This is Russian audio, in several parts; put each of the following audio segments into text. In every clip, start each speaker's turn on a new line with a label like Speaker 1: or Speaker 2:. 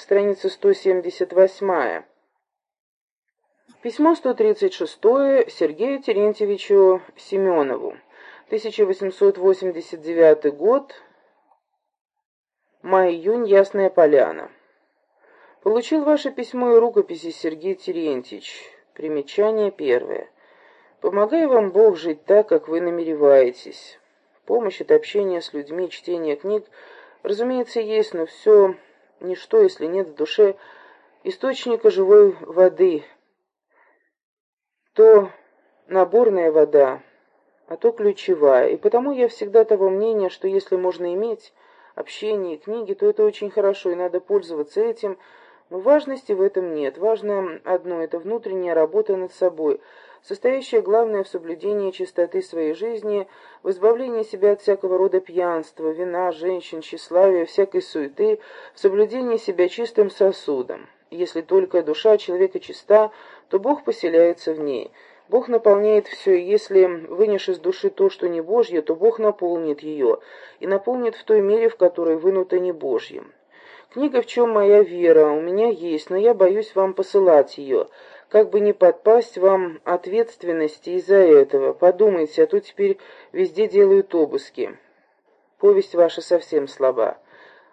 Speaker 1: страница 178. Письмо 136 Сергею Терентьевичу Семенову. 1889 год. Май-июнь. Ясная Поляна. Получил ваше письмо и рукописи, Сергей Терентьевич. Примечание первое. Помогай вам Бог жить так, как вы намереваетесь. Помощь от общения с людьми, чтение книг, разумеется, есть, но все ничто, если нет в душе источника живой воды, то наборная вода, а то ключевая. И потому я всегда того мнения, что если можно иметь общение и книги, то это очень хорошо, и надо пользоваться этим, важности в этом нет. Важно одно – это внутренняя работа над собой, состоящая главное в соблюдении чистоты своей жизни, в избавлении себя от всякого рода пьянства, вина, женщин, тщеславия, всякой суеты, в соблюдении себя чистым сосудом. Если только душа человека чиста, то Бог поселяется в ней. Бог наполняет все, и если вынешь из души то, что не Божье, то Бог наполнит ее, и наполнит в той мере, в которой вынуто не Божьим. Книга «В чем моя вера» у меня есть, но я боюсь вам посылать ее. Как бы не подпасть вам ответственности из-за этого. Подумайте, а то теперь везде делают обыски. Повесть ваша совсем слаба.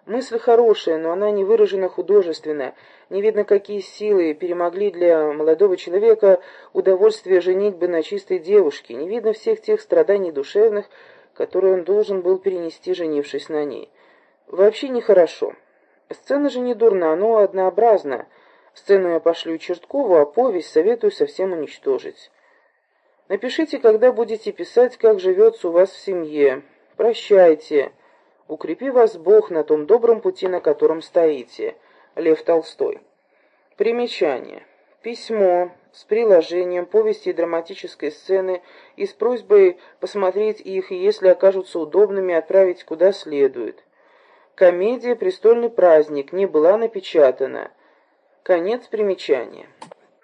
Speaker 1: Мысль хорошая, но она не выражена художественно. Не видно, какие силы перемогли для молодого человека удовольствие женитьбы на чистой девушке. Не видно всех тех страданий душевных, которые он должен был перенести, женившись на ней. Вообще нехорошо. Сцена же не дурна, но однообразна. Сцену я пошлю Черткову, а повесть советую совсем уничтожить. Напишите, когда будете писать, как живется у вас в семье. Прощайте. Укрепи вас Бог на том добром пути, на котором стоите. Лев Толстой. Примечание. Письмо с приложением повести и драматической сцены и с просьбой посмотреть их и, если окажутся удобными, отправить куда следует. Комедия «Престольный праздник» не была напечатана. Конец примечания.